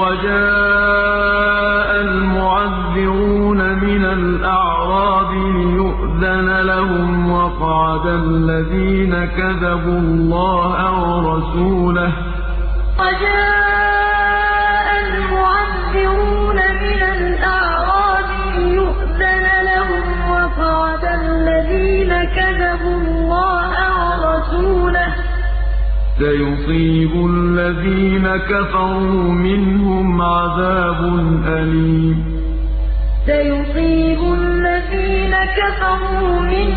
وَجَاءَ الْمُعَذِّرُونَ مِنَ الْأَعْرَابِ لِيُؤْذَنَ لَهُمْ وَقَعَدَ الَّذِينَ كَذَبُوا اللَّهَ وَرَسُولَهُ ۚ. سَيُصِيبُ الَّذِينَ كَفَرُوا مِنْهُمْ عَذَابٌ أَلِيمٌ. سَيُصِيبُ الَّذِينَ كَفَرُوا مِنْهُمْ